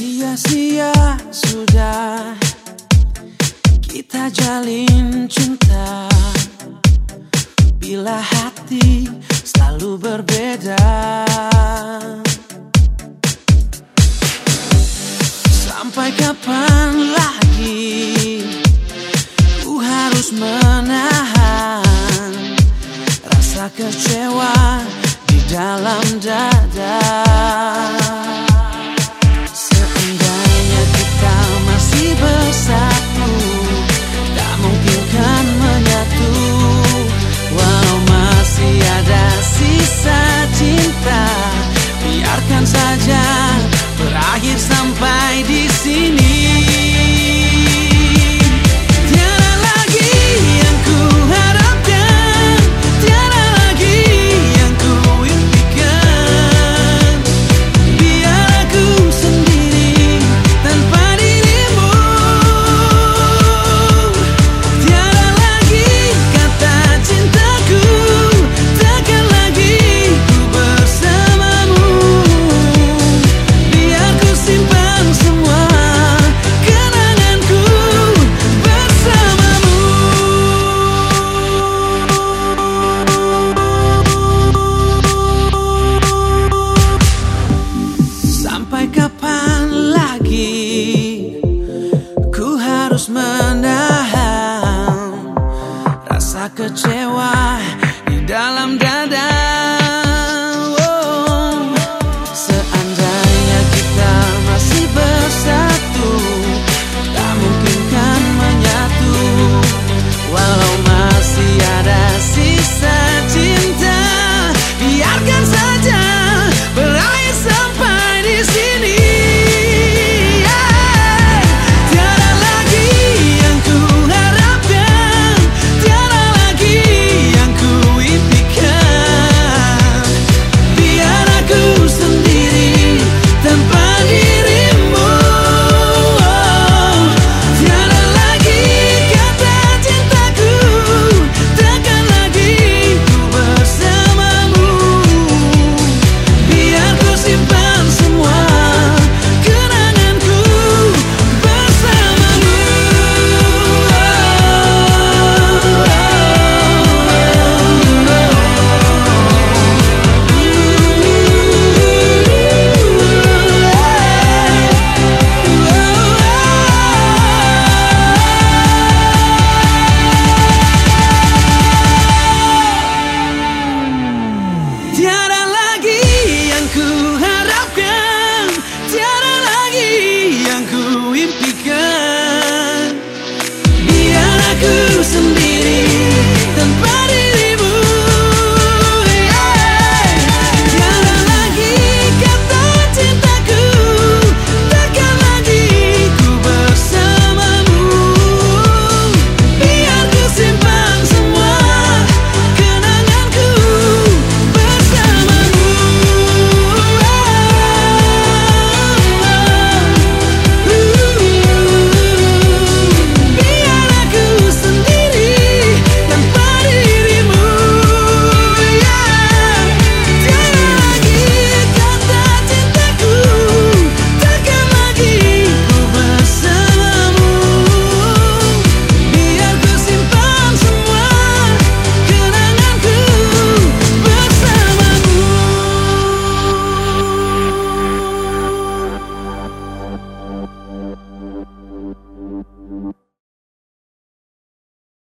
Sia-sia sudah kita jalin cinta. Bila hati selalu berbeda. Sampai kapan lagi ku harus menahan Rasa kecewa di dalam dada sampai di sini harus menahan rasa kecewa